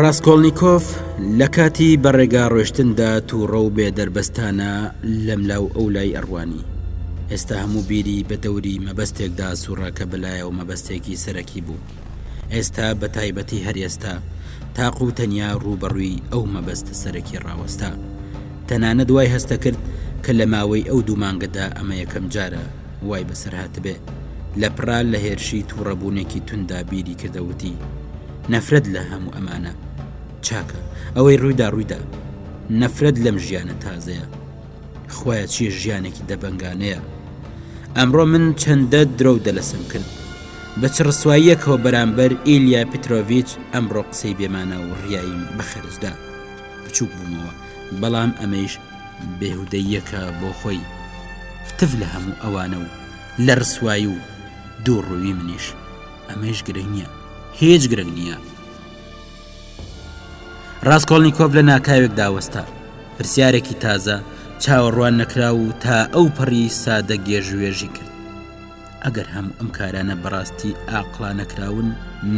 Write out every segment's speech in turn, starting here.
ڕاستکۆڵنییکۆف لە کاتی بەڕێگا ڕۆشتندا تووڕە و بێ دەربەستانە لەم لاو ئەو لای ئەڕوانی ئێستا هەموو بیری بە دەوری مەبەستێکدا سوڕا کە بەلایەوە مەبەستێکی سەرەکی بوو ئێستا بە تایبەتی هەر ئێستا تاق و تەنیا ڕووبەڕووی ئەو مەبەستە سەرەکی ڕاوەستا تەنانە دوای هەستەکرد کە لە ماوەی ئەو دوو مانگەدا ئەمە یەکەم جارە وای بەسەرهاتبێ، لە پڕا لە هێرشی تووڕەبوونێکی توندا بیری کردە وتی، نەفرەت لە هەموو ئەمانە، چاکە ئەوەی ڕوویدا ڕوویدا، نەفرەت لەم ژیانە تازەیە، خوایە چیە ژیانێکی دەبەنگانەیە، ئەمڕۆ من چەندە درۆ و دەلەسەم کرد، بە چ ڕسواییەکەوە بەرامبەر ئیلیا پیترۆڤیچ ئەمڕۆ قسەی بێمانا و ڕیاییم بەخەرجدا، بچووک بوومەوە، بەڵام ئەمەیش بێهودەییەکە بۆ خۆی تف لە هەموو ئەوانە و لە ڕسوایی و دوو ڕووی منیش ئەمەش گرنگ نییە هیچ گرنگ نییە ڕاستکۆڵنییکۆف لە ناکاوێک داوەستا پرسیارێکی تازە چاوەڕوان نەکرا و تا ئەو پەڕی سادە گێژوێژی کرد ئەگەر هەموو ئەم کارانە بەڕاستی ئاقلانە کراون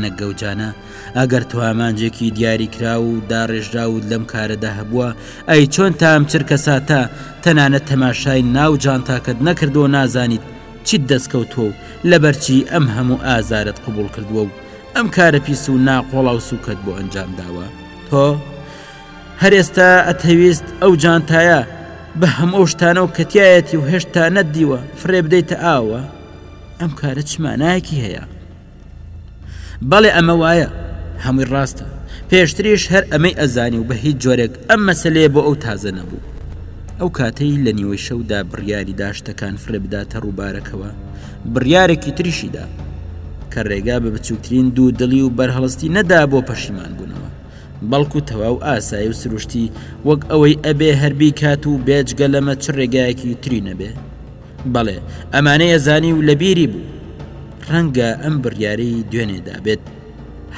نە گەوجانە ئەگەر تو ئامانجێکی دیاری کرا و داڕێژراوت لەم کارەدا هەبووە ئەی چۆن تام چرکە ساتە تەنانە تەماشای ناو جانتاکەت نەکردو نازانیت چیت دەستکەوتووە و لەبەرچی ئەم هەموو ئازارت قبول کردووە و ئەم کارە پیس و ناقۆڵاو سوکەت بۆ ئەنجام داوە تۆ هەر ئێستا ئەتهەویست ئەو جانتایە بە هەموو ئەو شتانە و کە تایەتی و هێشتا نەتدیوە فرێ بدەیتە ئاوە ئەم کارە چ مانایەکی هەیە بەڵێ ئەمە وایە هەمووی ڕاستە پێشتریش هەر ئەمەی ئەزانی و بە هیچ جۆرێک ئەم مەسلەیە بۆ ئەو تازە نەبوو ئەو کاتەی لە نیوەی شەودا بڕیاری داشتەکان فرێ بداتە ڕووبارەکەوە بڕیارێکی تریشیدا کە ڕێگا بە بچووکترین دوو دڵی و بەرهەڵستی نەدا بۆ پەشیمان بوونەوە بەڵکو تەواو ئاسایی و سروشتی وەک ئەوەی ئەبێ هەر بیکات و بێجگە لەمە چ ڕێگایەکی تری نەبێ بەڵێ ئەمانەیە زانی و لەبیری بوو ڕەنگە ئەم بڕیاری دوێنێدا بێت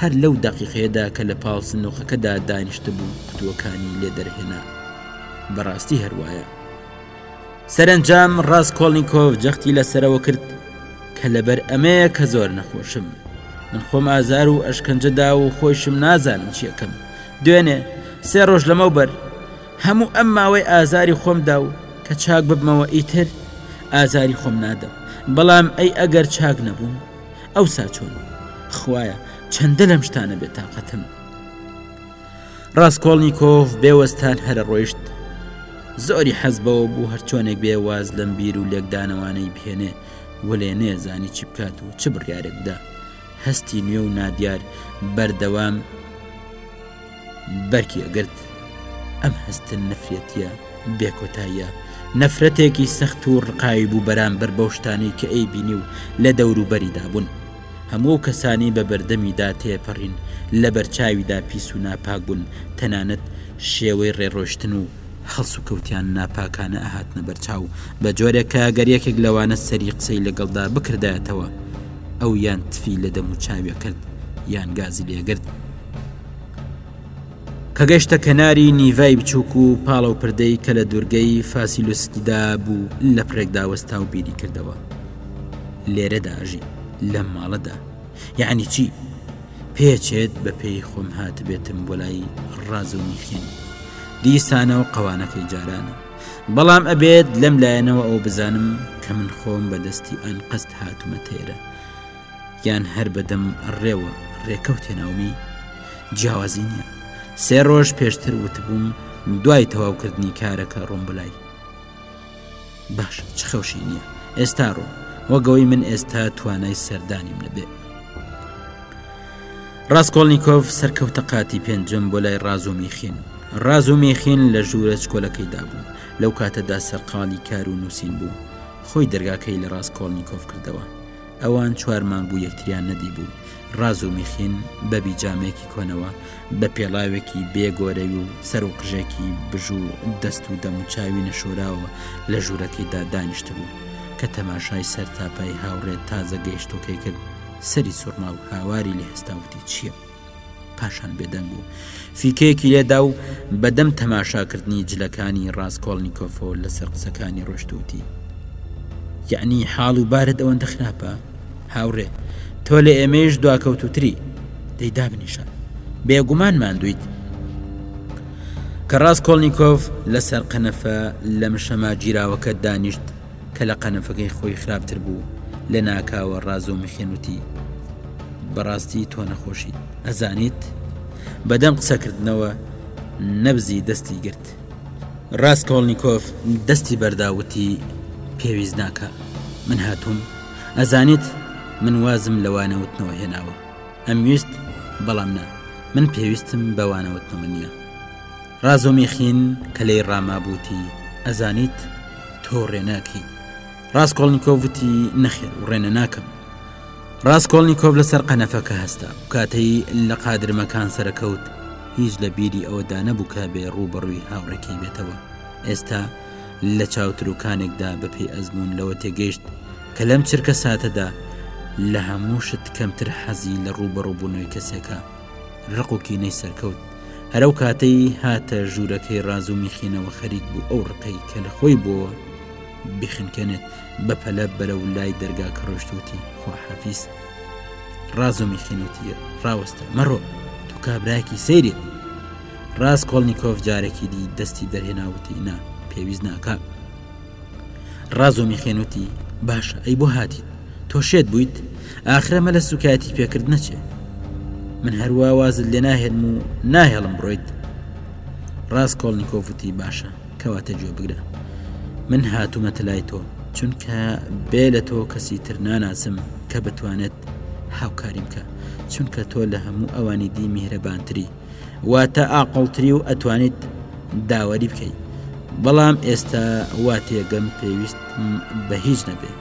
هەر لەو دەقیقەیەدا کە لە پاڵ سنووقەکەدا دانیشتبوو قوتووەکانی لێ دەرهێنا بەڕاستی هەروایە. سەرەنجام ڕاستکۆڵنییکۆڤ جەختی لەسەرەوە کرد کە لەبەر ئەمەیە کە زۆر نەخۆشم من خۆم ئازار و ئەشکەنجەدا و خۆشم نازانم چیەکەم دوێنێ سێ ڕۆژ لەمەو بەر هەموو ئەم ماوەی ئازاری خۆمدا و کە چاک ببمەوە ئیتر ئازاری خۆم نادەم بەڵام ئەی ئەگەر چاک نەبووم ئەو ساچۆن خوایە چەندە لەم شتانە بێتاقەتم ڕاستکۆڵنییکۆڤ بێ وەستان هەرە ڕۆیشت زۆری حەز بەوە بوو هەرچۆنێک بێ واز لەم بیر و لێکدانەوانەی بهێنێ ولێ نێزانی چی بکات و چ بڕیارێکدا هەستی نوێ و نادیار بەردەوام بەرکی ئەگرت ئەم هەستن نەفرەتە بێکۆتاییە نەفرەتێکی سەخت و ڕقاوی بوو بەرامبەر بەو شتانی کە ئەی بینی و لە دەوروبەریدا بوون. هەموو ئەو کەسانەی بە بەردەمیدا تێپەڕین لە بەرچاویدا پیس و ناپاک بوون، تەنانەت شێوەی ڕێڕۆشتن و هەڵسوکەوتیان ناپاکانە ئەهاتنە بەرچاو، بە جۆرێک کە گەر یەکێک لەوانە سەری قسەی لەگەڵدا بکردایەتەوە ئەو یان تفی لە دەموچاوی ئەکرد یان گازی لێ ئەگرت. کە گەشتە کەناری نیڤای بچووک و پاڵە و پردەی کە لە دوورگەی فاسیلوسکیدا بوو لە پرێکدا وەستا و بیری کردەوە لێرەدا ئەژی لەم ماڵەدا یعنی چی پێچێت بە پێی خۆم هات بێتم بۆ لای ڕاز و میخین دیسانە و قەوانەکەی جارانە بەڵام ئەبێت لەم لایەنەوە ئەو بزانم کە من خۆم بەدەستی ئەنقەست هاتومە تێرە یان هەر بەدەم ڕێوە ڕێکەوت تێناومی جیاوازی نییە سێ ڕۆژ پێشتر وتبووم دوای تەواوکردنی کارەکە ڕۆم بلای باش چ خەوشی نییە ئێستا ڕۆ وەگەوەی من ئێستا توانای سەردانیم لەبێ ڕاستکۆڵنییکۆف سەرکەوتە قاتی پێنجم بۆ لای ڕاز و میخین ڕاز و میخین لە ژوورە چکۆلەکەیدا بوو لەو کاتەدا سەرقاڵی کار و نووسین بوو خۆی دەرگاکەی لە ڕاستکۆڵنییکۆف کردەوە ئەوان چوار مانگ بوو یەکتریان نەدیبوو، ڕاز و میخین بە بیجامەیەکی کۆنەوە، بە پێڵاوێکی بێ گۆرەوی و سەر و قژێکی بژ و دەست و دەم و چاوی نەشۆراوە لە ژوورەکەیدا دانیشتبوو، کە تەماشای سەرتاپای هاوڕێ تازە گەیشتووەکەی کرد، سەری سوڕما و هاواری لێ هەستا و وتی، چییە؟ پاشان بێدەنگ بوو فیکەیەکی لێدا و بەدەم تەماشاکردنی جلەکانی ڕاستکۆڵنییکۆفۆل لەسەر قسەکانی ڕۆشتوتی یعنی حاڵ و بارد ئەوەندە خراپە هاوڕێ تۆ لە ئێمەش دواکەوتوتری دەی دابنیشە بێگومان مادویت کە ڕاست کۆلنییکۆف لەسەر قەنەفە لە مشەما گیراوەکە دانیشت کە لە قەنەفەکەی خۆی خراپتر بوو لە ناکاوە ڕازۆ میخێن وتی بەڕاستی تۆ نەخۆشیت ئەزانیت بەدەم قسەکردنەوە نەبزی دەستی گرت ڕاستکۆڵنییکۆف دەستی بەرداوتی پێویست ناکە من هاتووم ئەزانیت من وازم لەوانەوتنەوە هێناوە ئەمویست بەڵام نا من پێویستم بەوانەوتنەوە نییە ڕازۆمیخین کە لێی ڕاماب وتی، ئەزانیت تۆ ڕێ ناکەی. ڕاسکۆڵنیکۆڤ وتی، نەخێر و ڕێنە ناکەم. ڕاسکۆڵنیکۆڤ لەسەر قەنەفەکە هەستا و کاتەی لە قادرمەکان سەرەکەوت، هیچ لە بیری ئەوە دا نەبوو کە بێ ڕووبەڕووی هاوڕێکەی بێتەوە. ئێستا لە چاوتروکانێکدا بە پێی ئەزموون لەوە تێگەیشت کە لەم چرکەساتەدا لە هەموو شت کەمتر حەزی لە ڕووبەڕووبوونەوەی کەسێکە. ڕق و کینەی سەرکەوت. هەر ئەو کاتەی هاتە ژوورەکەی ڕاز و میخینەوە خەریک بوو ئەو ڕقەی کە لە خۆی بۆ بخنکێنێت بە پەلە بەرە و لای دەرگا کە ڕۆشتوتی خواحافیز ڕاز و میخینوتیە ڕاوەستە مەڕۆ تو کابراکی سەیرێت ڕاست کۆڵنییکۆف جارێکی دی دەستی دەرهێناوتی نا پێویست ناکات ڕازۆمیخێن وتی، باشە، ئەی بۆ هاتیت؟ تۆ شێت بوویت؟ ئاخر ئەمە لە سووکایەتی پێکرد نەچێ. من هەر وا وازت لێ ناهێنم و ناهێڵم بڕۆیت. ڕاستکۆڵنیکۆف وتی، باشە، کەواتە گوێ بگرە. من هاتوومەتە لای تۆ، چونکە بێ لە تۆ کەسی تر ناناسم کە بتوانێت هاوکاریم بکە، چونکە تۆ لە هەموو ئەوانی دی میهرەبانتری. واتە ئاقڵتری و ئەتوانیت داوەری بکەیت بەڵام ئێستا وا تێگەم پێویست بە هیچ نەبێت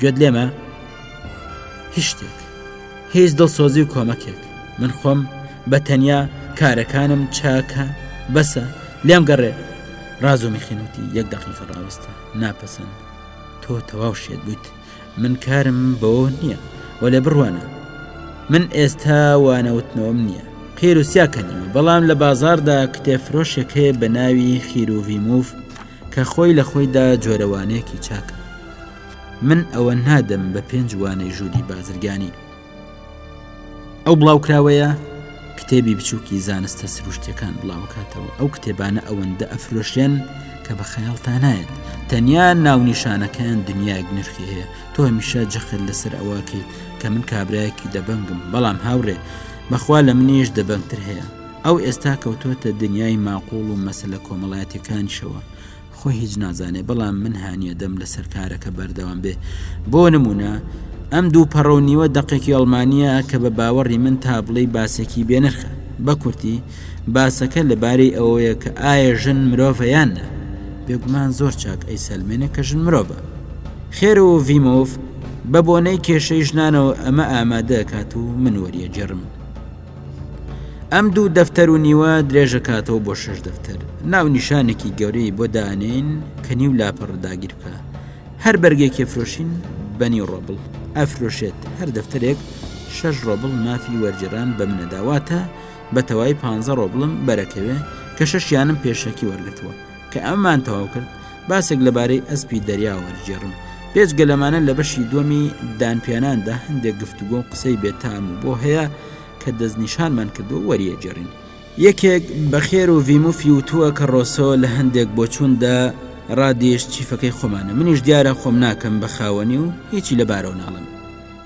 گوێت لێمە هیچ شتێک هیچ دڵسۆزی و کۆمەکێک من خۆم بە تەنیا کارەکانم چاکە بەسە لێم گەڕێ ڕازۆمی خینوتی یەک دەقیقە ڕاوستە ناپەسەند تۆ تەواو شێت بوویت من کارم بەوە نییە و لێ بڕوانە من ئێستا وانەوتنەوەم نییە قێر و سیاکەنیوە بەڵام لە بازاردا کتێفرۆشێک هەیە بە ناوی خیرروڤی موف کە خۆی لە خۆیدا جۆرەوانەیەکی چاکە من ئەوە نادەم بە پێنج وانەی ژووری بازرگانی ئەو بڵاوکراوەیە کتێبی بچووکی زانستە سروشتەکان بڵاوکاتەوە ئەو کتێبانە ئەوەندە ئەفرۆشێن کە بە خەیاڵتانایەت تەنیا ناونیشانەکەیان دنیایەک نرخی هەیە تۆ هەمیشە جەخت لەسەر ئەوەکەیت کە من کابراایەکی دەبنگم بەڵام هاوڕێ بەخوا لە منیش دەبنگتر هەیە ئەو ئێستا کەوتوتە دنیای ماقۆڵ و مەسلە کۆمەڵایەتەکانیشەوە خۆی هیچ نازانێ بەڵام من هانیە دەم لەسەر کارەکە بەردەوام بێ بۆ نمونە ئەم دوو پەڕە و نیوە دەقێکی ئەڵمانیا کە بە باوەڕی من تا بڵێ باسێکی بێنرخە بە کورتی باسەکە لەبارەی ئەوەیە کە ئایا ژن مرۆڤەیان نە بێگومان زۆر چاک ئەی سەلمێنە کە ژن مرۆڤە خێر و ڤیمۆف بە بۆنەی کێشەی ژنانەوە ئەمە ئامادەکات و من وەریەجێڕم ئەم دوو دەفتەر و نیوە درێژەکاتەوە بۆ شش دەفتەر ناو نیشانێکی گەورەی بۆ دانین کە نیو لاپەڕ داگیر بکە هەر بەرگێکی فرۆشین بەنی ڕۆبڵ ئەفرۆشێت هەر دەفتەرێک شەش ڕۆبڵ مافی وەرجران بە منەداواتە بە تەوای پ ڕۆبڵم بەرەکەوێ کە شەشیانم پێشەکی وەرگتووە کە ئەمەمان تەواو کرد باسێک لەبارەی ئەسپی دەریا وەرگێڕم بێجگە لەمانە لە بەشی دووەمی دانپیاناندا هەندێک گفتوگۆ و قسەی بێتام و بۆ هەیە کە دەستنیشانمان کردو وەریە جێڕین یەکێک بەخێر و ڤیمو فیوتووە کە ڕۆسۆ لە هەندێک بۆچووندا ڕادیش چیفەکەی خۆمانە منیش دیارە خۆم ناکەم بە خاوەنی و هیچی لەبارەوە ناڵم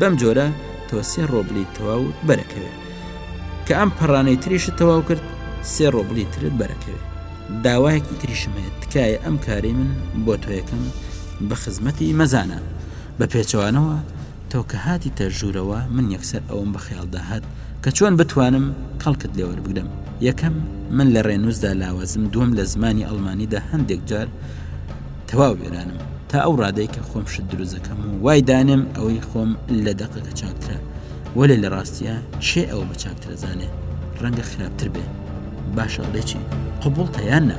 بەم جۆرە تۆ سێ ڕۆبلی تەواوت بەرەکەوێ کە ئەم پەڕانەی تریشت تەواو کرد سێ ڕۆبلی ترت بەرەکەوێ داوایەکی تریشم هەیە تکایە ئەم کاری من بۆ تۆ یەکەم بە خزمەتی مەزانە بە پێچەوانەوە تۆ کە هاتی تە ژوورەوە من یەکسەر ئەوم بە خیاڵدا هات کە چۆن بتوانم کەڵکت لێوەربگرم یەکەم من لە ڕێنووسدا لاوازم دووەم لە زمانی ئەڵمانیدا هەندێک جار تەواو وێرانم تا ئەو ڕادەی کە خۆم شت دروزەکەم و وای دانێم ئەوەی خۆم لە دەقەکە چاکترە وەێ لە ڕاستە چێ ئەو بە چاکترەزانێ ڕەنگە خراپتر بێ باشە ڵێکی قبول تەیان نە.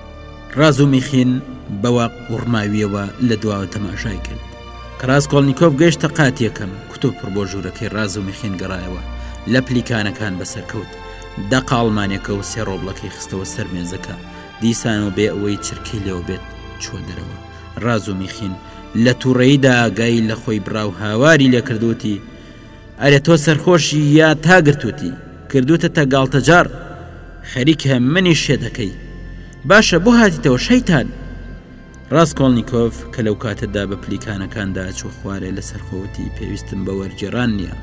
ڕازومیخین بە واقوڕماوییەوە لە دواوە تەماشای کرد. کە ڕاسکۆڵنیکۆف گەیشتە قاتی یەکەم، کوتوپ پڕ بۆ ژوورەکەی ڕازومیخین گەڕایەوە، لە پلیکانەکان بەسەر کەوت، دەق ئاڵمانەکە و سێ ڕۆبڵەکەی خستەوە سەر مێزەکە، دیسان و بێ ئەوەی چرکەی لێوە بێت چووە دەرەوە. ڕازومیخین لە تووڕەییدا ئاگای لە خۆی بڕا و هاواری لێ کرد و وتی، ئەرێ تۆ سەرخۆشی یا تا گرتووتی کردووتەتە گاڵتەجاڕ خەریکە منی شێ دەکەی باشە بۆ هاتیتەوە شەیتان ڕاستکۆڵنییکۆف کە لەو کاتەدا بە پلیکانەکاندا چوە خوارێ لە سەرخۆوتی پێویستم بە وەرجێران نییە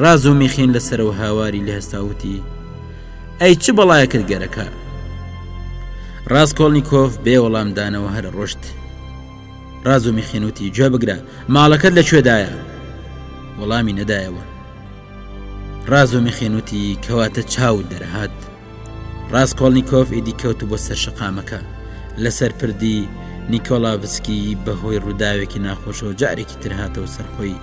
ڕاز و میخین لەسەرەوە هاواری لە هەستاوتی ئەی چ بەڵایەکرد گەرەکە ڕاستکۆڵنییکۆف بێ وەڵامدانەوە هەرە ڕۆشت ڕازومی خێنوتی گوێ بگرە ماڵەکەت لە کوێدایە وەڵامی نەدایەوە ڕازومی خێنوتی کەواتە چاوت دەرهات ڕاستکۆڵنییکۆف ئیدی کەوت بۆ سەر شقامەکە لەسەر پردی نیکۆلاڤسکی بەهۆی ڕووداوێکی ناخۆشەوە جارێکی تر هاتەوە سەرخۆی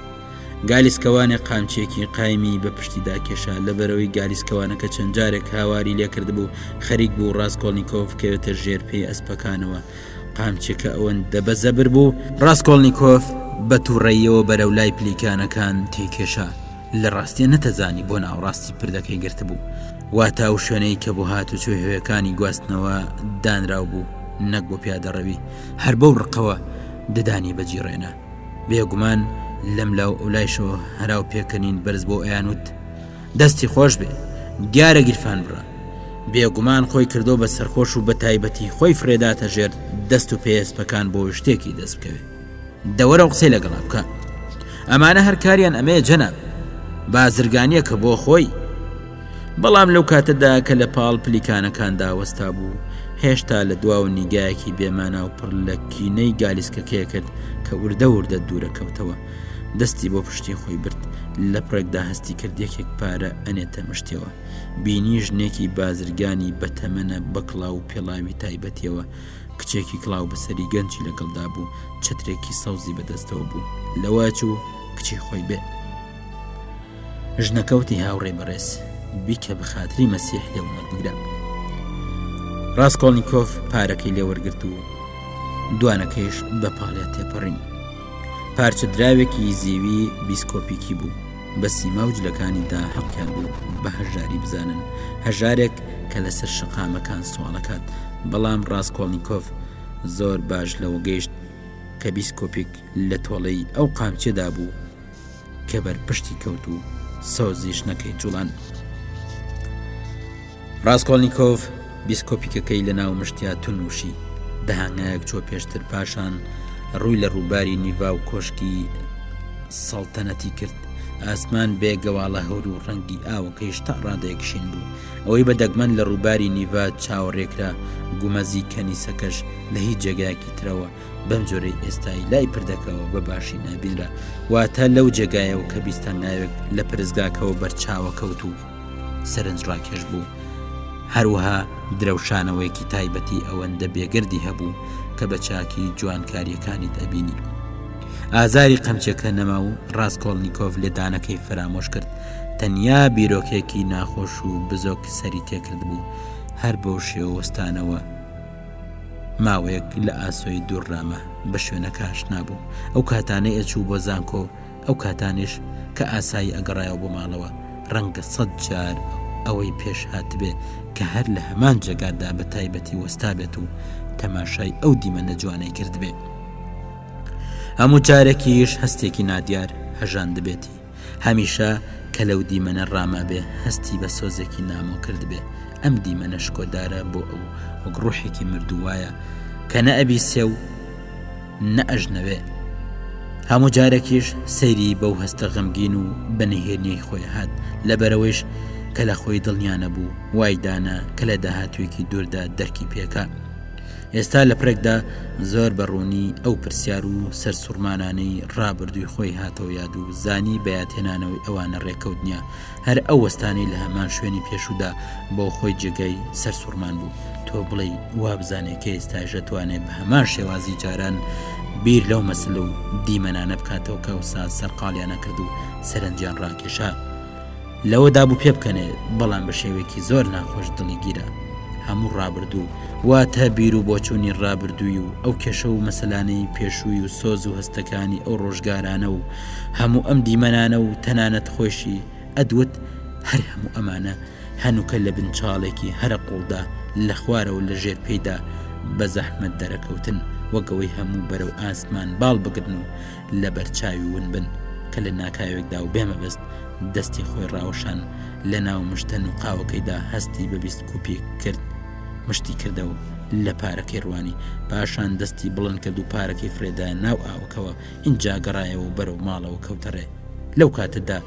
گالیسکەوانێک قامچێکی قایمی بە پشتیدا کێشا لە بەرەوەی گالیسکەوانەکە چەند جارێک هاواری لێکرد بوو خەریک بوو ڕاستکۆلنییکۆف کەوێتە ژێر پێی ئەسپەکانەوە قامچەکە ئەوەندە بە زەبر بوو، ڕاسکۆڵنیکۆف بە تووڕەییەوە بەرەو لای پلیکانەکان تێکێشا، لە ڕاستیا نەتەزانی بۆ ناوەڕاستی پردەکەی گرتبوو، واتا ئەو شوێنەی کە بۆ هاتوچۆی هۆیەکانی گواستنەوە دانراو بوو، نەک بۆ پیادەڕەوی، هەر بەو ڕقەوە ددانی بەجیڕێنا. بێگومان لەملا و ئەولایشەوە هەرا و پێکەنین بەرز بۆ ئەیانوت، دەستی خۆش بێ دیارە گیرفان بڕە بێگومان خۆی کردو بە سەرخۆش و بە تایبەتی خۆی فرێداتە ژێر دەست و پێسپەکان بۆ شتێکی دەست بکەوێ دەوەرە و قسەی لەگەڵا بکە ئەمانە هەر کاریان ئەمەیە جەنا بازرگانیە کە بۆ خۆی بەڵام لەو کاتەدا کە لە پاڵ پلیکانەکان داوەستا بوو هێشتا لە دوا و نیگایەکی بێمانا و پڕ لە کینەی گالیسکەکەی کرد کە وردە وردە دوورە کەوتەوە دەستی بۆ پشتی خۆی برد لە پڕێکدا هەستی کرد یەکێک پارە ئەنێتە مشتەوە بینی ژنێکی بازرگانی بەتەمەە بەکڵاو و پێڵاوی تایبەتیەوە کچێکی کڵاو بەسەری گەنجی لەگەڵدا بوو چترێکی سەوزی بەدەستەوە بوو لەوە چوو کچی خۆی بێ ژنەکەوتی هاوڕێ بەڕێز بیکە بخاتری مەسیح لێ وەربگرە ڕاستکۆڵنییکۆف پارەکەی لێوەرگرت و دوانەکەیش بە پاڵێ تێپەڕین پارچە دراوێکی زیوی بیسکۆپیکی بوو بە سیما و جلەکانیدا حەقیان بوو بە هەژاری بزانن هەژارێک کە لەسەر شەقامەکان سوواڵەکات بەڵام ڕاستکۆڵنییکۆف زۆر باش لەوە گەیشت کە بیسکۆپیک لە تۆڵەی ئەو قامچێدا بوو کە بەر پشتی کەوت و سۆزی ژنەکەی جوڵان ڕاستکۆلنییکۆف بیسکۆپیکەکەی لە ناو مشتیا تونوشی دەهانگایەک چۆ پێشتر پاشان ڕووی لە ڕووباری نیڤا و کۆشکی سەڵتەنەتی کرد ئاسمان بێ گەواڵە هەور و ڕەنگی ئاوەکەیش تا ڕادێکشین بوو ئەوەی بە دەگمەن لە ڕووباری نیڤا چاوەڕێکرا گومەزی کەنیسەکەش لە هیچ جێگایەکی ترەوە بەم جۆرەی ئێستای لای پردەکەەوە بە باشی نابینرا واتە لەو جێگایەوە کە بیستان ناوێک لە پرزگاکەەوە بەرچاوە کەوت و سەرنج ڕاکێش بوو هەروەها درەوشانەوەیەکی تایبەتی ئەوەندە بێگردی هەبوو کە بە چاکی جوانکاریەکانی دەبینی ئازاری قەمچەکە نەما و ڕاستکۆڵنییکۆف لێدانەکەی فرامۆش کرد تەنیا بیرۆکێکی ناخۆش و بزۆک سەری تێکرد بوو هەر بەو شێوەستانەوە ماوەیەک لە ئاسۆی دووررامە بە شوێنەکە ئاشنا بوو ئەو کاتانەی ئەچوو بۆ زانکۆ ئەو کاتانیش کە ئاسایی ئەگەڕایەوە بۆ ماڵەوە ڕەنگە سەد جار ئەوەی پێش هاتبێ کە هەر لە هەمان جێگادا بە تایبەتی وەستابێت و تەماشای ئەو دیمەنە جوانەی کردبێ هەموو جارێکیش هەستێکی نادیار هەژاندبێتی هەمیشە کە لەو دیمەنە ڕامابێ هەستی بە سۆزێکی نامۆ کردبێ ئەم دیمەنە شکۆدارە بۆ ئەو وەک ڕوحێکی مردوو وایە کە نە ئەبیسێ و نە ئەژنەوێ هەموو جارێکیش سەیری بەو هەستە غەمگین و بەنهێنیەی خۆی هات لەبەرەوەیش کە لە خۆی دڵنیانە بوو وایدانە کە لە داهاتوێکی دووردا دەرکی پێکە ئێستا لە پرێکدا زۆر بە ڕوونی ئەو پرسیار و سەرسوڕمانانەی ڕابردووی خۆی هاتەوە یاد و زانی بەیاتێنانەوەی ئەوانە ڕێکەوتنیە هەر ئەو وەستانەی لە هەمان شوێنی پێشودا بۆ خۆی جێگای سەرسوڕمان بوو تۆ بڵێ وابزانێ کە ئێستاژە توانێت بە هەمان شێوازی جاران بیر لەو مەسل و دیمەنانە بکاتەوە کە ئەوسا سەرقاڵیانە کرد و سەرنجیان ڕاکێشا. لەوە دابوو پێ بکەنێ بەڵام بە شێوەیەکی زۆر ناخۆش دڵی گیرا هەموو ڕابردوو واتە بیر و بۆچوونی ڕابردووی و ئەو کێشە و مەسەلانەی پێشووی و سۆز و هەستەکانی ئەو ڕۆژگارانە و هەموو ئەم دیمەنانە و تەنانەت خۆشی ئەدوت هەر هەموو ئەمانە هەنووکە لە بنچاڵێکی هەرە قوڵدا لە خوارەوە لە ژێر پێیدا بە زەحمەت دەرەکەوتن وەگەوەی هەموو بەرەو ئاسمان باڵ بگرن و لەبەر چاوی ون بن کە لە ناکاوێکدا و بێ مەبەست دەستی خۆی ڕاوەشان لە ناو مشتە نوقاوەکەیدا هەستی بە بیست کوپیک کرد مشتی کردە و لە پارەکەی ڕوانی پاشان دەستی بڵند کرد و پارەکەی فرێدا ناو ئاوەکەوە ئینجا گەڕایەوە و بەرەو ماڵەوە کەوتەڕێ لەو کاتەدا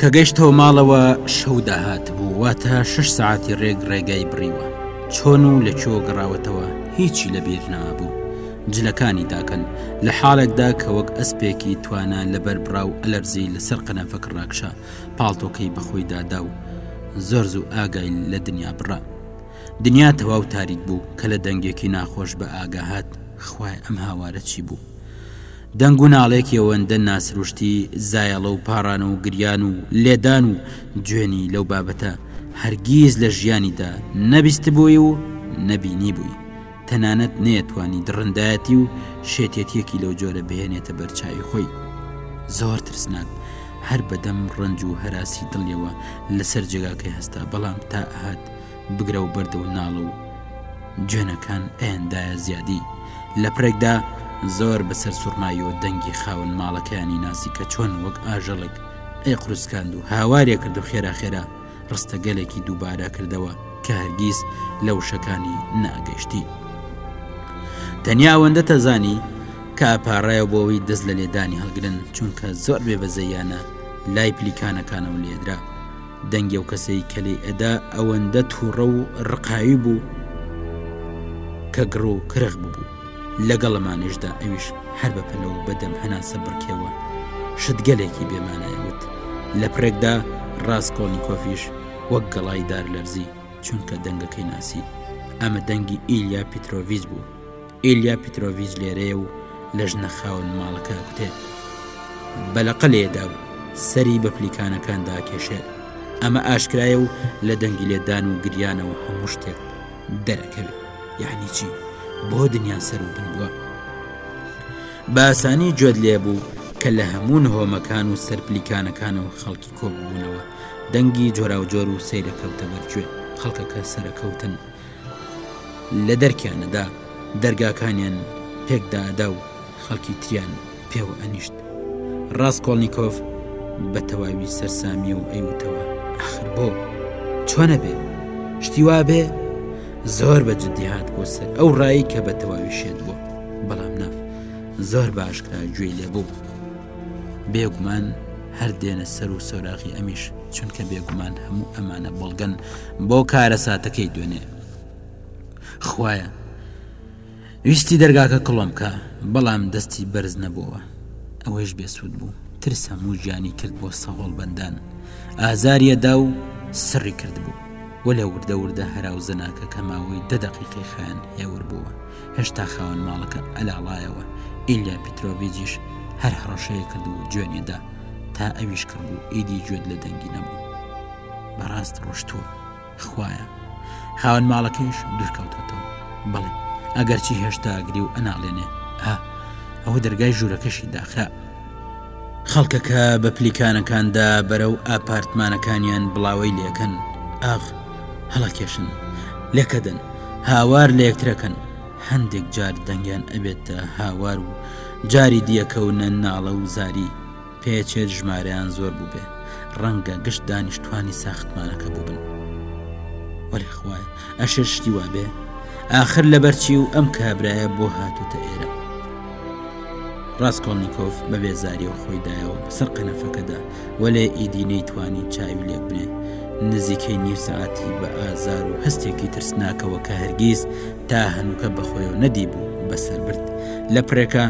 کە گەشتەوە ماڵەوە شەو داهات بوو واتە شش ساعتی ڕێک ڕێگای بڕیوە چۆن و لە چۆ گەڕاوەتەوە هیچی لە بیرنابوو جلەکانی داکەن لە حاڵێکدا کە وەک ئەسپێکی توانا لەبەر براو ئەلەرزی لەسەر قەنەفەک ڕاکشان پاڵتۆکەی بەخۆی دادا و زۆر زوو ئاگای لە دنیا بڕا دنیا تەواو تاریک بوو کە لە دەنگێکی ناخۆش بە ئاگاهات خوای ئەم هاوارە چی بوو دەنگ و ناڵێکی ئەوەندە ناسروشتی زایەڵە و پاڕانە و گریان و لێدان و جوێنی لەو بابەتە هەرگیز لە ژیانیدا نەبیست بووی و نەبینی بووی تەنانەت نەیەتوانی دڕندایەتی و شێتێتیەکی لەو جۆرە بهێنێتە بەرچاوی خۆی زۆر ترسناک هەر بەدەم ڕنج و هەراسی دڵیەوە لەسەر جێگاکەی هەستا بەڵام تا ئەهات بگرە و بەردە و ناڵە و جوێنەکان ئەندایە زیادی لە پرێکدا زۆر بەسەر سوڕناوی و دەنگی خاون ماڵەکانی ناسی کە چۆن وەک ئاژەڵک ئەی قرسکاند و هاوارێ کرد و خێرا خێرا ڕستەگەلێکی دووبارە کردەوە کە هەرگیز لە وشەکانی ناگەشتی تەنیا ئەوەندە تەزانی کە ئەپارایە بۆەوەی دەست لە لێدانی هەڵگرن چونکە زۆر بێبەزەیانە لای پلیکانەکانەوە لێدرا دەنگی و کەسەی کەلی ئەدا ئەوەندە تووڕە و ڕقاوی بوو کە گڕ و کرخ ببوو لەگەڵمانیشدا ئەویش هەر بە پەلە و بەدەم هەناسە بڕکێوە شتگەلێکی بێمانایوت لە پرێکدا ڕاستکۆنییکۆفیش وەک گەڵای دار لەرزی چونکە دەنگەکەی ناسی ئەمە دەنگی ئیلیا پیتۆڤیز بوو ئیلیا پیتۆڤیز لێرەیە و لە ژنە خاون ماڵەکە کوتێ بەلەقە لێدا و سەری بە پلیکانەکاندا کێشێت ئەمە ئاشکرایە و لە دەنگی لێدان و گریانەوە هەموو شتێک دەرەکەوێ یعنی چی بۆ دنیا سەرو بن بووە باسانی جۆت لێبوو کە لە هەموو هۆمەکان و سەرپلیکانەکانەوە خەڵکی کۆبوونەوە دەنگی جۆراوجۆر و سەیرەکەوتە بەرگوێ خەڵکەکە سەرەکەوتن لە دەرکیانەدا دەرگاکانیان پێکدادا و خەڵکی تریان پێوە ئەنیشت ڕاستکۆڵنییکۆف بە تەواوی سەرسامی و ئەیوتەوە ئەخر بۆ چۆنە بێ شتی وابێ زۆر بە جددیهات بۆ سەر ئەو ڕایی کە بە تەواوی شێت بوو بەڵام ناف زۆر باشکرا گوێی لێ بوو بێگومان هەر دێنە سەر و سۆراغی ئەمیش چونکە بێگومان هەموو ئەمانە بەڵگەن بۆ کارە ساتەکەی دوێنێ خوایە ویستی دەرگاکە کڵۆم بکا بەڵام دەستی بەرز نەبۆوە ئەوەیش بێسوود بوو ترس هەموو گیانی کرد بۆ سەهۆڵ بەندان ئازاریەدا و سڕی کرد بوو و لە وردە وردە هەراو زەناکە کە ماوەی دە دەقیقی خان هێور بووە هێشتا خاوەن ماڵەکە ئەلاڵایەوە ئیلیا پیتۆڤجیش هەر هەڕەشەیە کرد و جوێنێدا تا ئەویش کرد بوو ئیدی گوێت لە دەنگی نەبوو بەڕاست ڕۆشتووە. خوایە خاوەن ماڵەکەیش دوورکەوتەوە بەڵێ ئەگەرچی هێشتا گری و ئەناڵێنێ ها ئەوە دەرگای ژوورەکەشی داخرا خەڵکەکە بە پلیکانەکاندا بەرەو ئاپارتمانەکانیان بڵاوەی لەکەن ئاخ هەڵەکێشن لەکەدەن هاوار لە یەکترەکەن هەندێک جار دەنگیان ئەبێتە هاوار و جاری دیەکەونە ناڵە و زاری پێچێت ژمارەیان زۆر بووبێ ڕەنگە گشت دانیشتوانی ساختمانەکە بووبن وەێ خوای ئەشێ شتی وابێ ئاخر لەبەرچی و ئەم کابرایە بۆ هاتوتە ئێرە ڕاستکۆڵنییکۆف بە بێزاری و خۆی دایەوە سەر قەنەفەکەدا وەلێ ئیدی نەیتوانی چاوی لێک بنێ نزیکەی نیو سعاتی بە ئازار و هەستێکی ترسناکەوە کە هەرگیز تا هەنووکە بەخۆیەوە نەدی بوو بەسەر برد لە پرێکە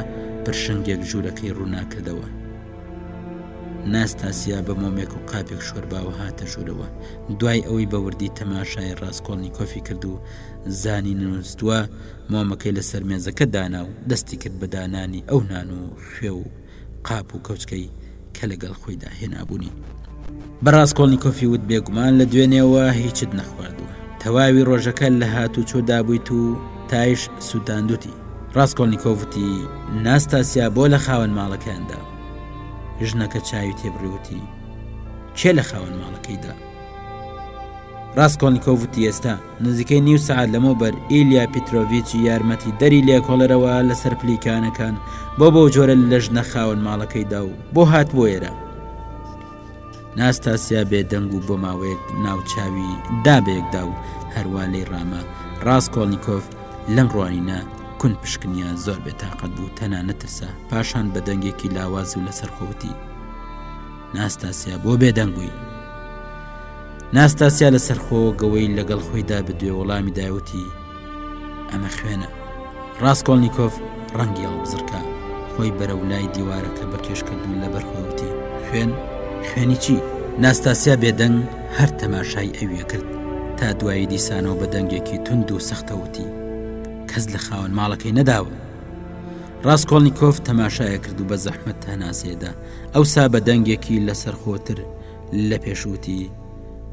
پرشنگێک ژوورەکەی ڕووناکردەوە ناستاسیا بە مۆمێک و قاپێک شۆرباوە هاتە ژوورەوە دوای ئەوەی بە وردی تەماشای ڕاستکۆڵنی کۆفی کرد و زانی نوستووە مۆمەکەی لەسەر مێزەکە دانا و دەستی کرد بەدانانی ئەو نان و خوێ و قاپ و کەوچکەی کە لەگەڵ خۆیدا هێنابوونی. بە ڕاسکۆڵنیکۆفی وت بێگومان لە دوێنێوە هیچت نەخواردووە. تەواوی ڕۆژەکە لە هاتوچۆدا بوویت و تایش سووتاندووتی. ڕاسکۆڵنیکۆف وتی، ناستاسیا بۆ لە خاوەن ماڵەکەیان دا؟ ژنەکە چاوی تێ بڕی وتی، کێ لە خاوەن ماڵەکەی دا؟ ڕاسکۆڵنیکۆف وتی، ئێستا. نزیکەی نیو سەعات لەمەوبەر ئیلیا پیترۆڤیچ یارمەتیدەری لێکۆڵەرەوە لەسەر پلیکانەکان بۆ بەو جۆرە لەژنە خاوەن ماڵەکەیدا و بۆ هاتبوو ئێرە ناستاسیا بێدەنگ و بۆ ماوەیەک ناوچاوی دابێکدا و هەروە لەی ڕامە ڕاست کۆڵنییکۆف لەم ڕوانینە کون پشکنیە زۆر بێتاقەت بوو تەنا نەترسا پاشان بە دەنگێکی لاواز و لەسەرخۆوتی ناستاسیا بۆ بێدەنگ بووی ناستاسیا لە سەرخۆوە گەوەی لەگەڵ خۆی دا بە دوێ وەڵامی دایوتی ئەمە خوێنە ڕاستکۆڵنییکۆف ڕەنگی هەڵبزرکە خۆی بەرە و لای دیوارەکە بە کێشکردن لە بەرخۆوتی خوێن خوێنی چی ناستاسیا بێدەنگ هەر تەماشای ئەویە کرد تا دوایی دیسانەوە بە دەنگێکی تونند و سەختەوتی کەس لە خاوەن ماڵەکەی نەداوە ڕاستکۆڵنییکۆف تەماشایە کرد و بە زەحمەت هەناسێدا ئەوسا بە دەنگێکی لەسەرخۆتر لە پێش وتی،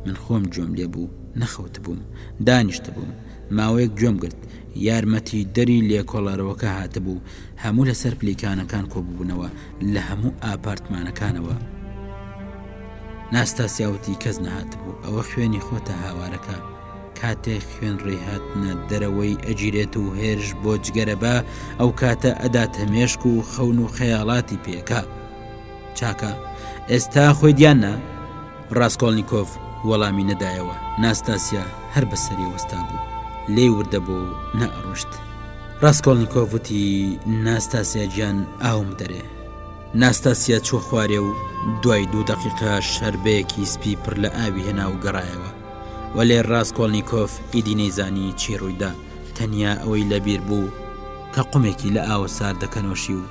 من خۆم گوێم لێ بوو، نەخەوتبووم، دانیشتبووم، ماوەیەک گوێم گرت، یارمەتیدەری لێکۆڵەرەوەکە هاتبوو، هەموو لەسەر پلیکانەکان کۆببوونەوە، لە هەموو ئاپارتمانەکانەوە. ناستاسیا وتی، کەس نەهاتبوو، ئەوە خوێنی خۆتە هاوارەکە، کاتێک خوێن ڕێی هاتنە دەرەوەی ئەگیرێت و هێرش بۆ جگەرە بە، ئەو کاتە ئەداتە مێشک و خەون و خەیاڵاتی پێکا. چاکە، ئێستا خۆیت یان نا؟ ڕاسکۆڵنیکۆف وەڵامی نەدایەوە، ناستاسیا هەر بە سەری وەستا بوو، لێی وردە بۆ نەئەڕۆشت. ڕاسکۆڵنیکۆف وتی، ناستاسیا گیان ئاوم دەرێ. ناستاسیا چووە خوارێ و دوای دوو دەقیقە شەربەیەکی سپی پڕ لە ئاوی هێنا و گەڕایەوە. وەلێ ڕاسکۆڵنیکۆف ئیدی نەیزانی چی ڕوویدا، تەنیا ئەوەی لەبیر بوو کە قومێکی لە ئاوە ساردەکە نۆشی و،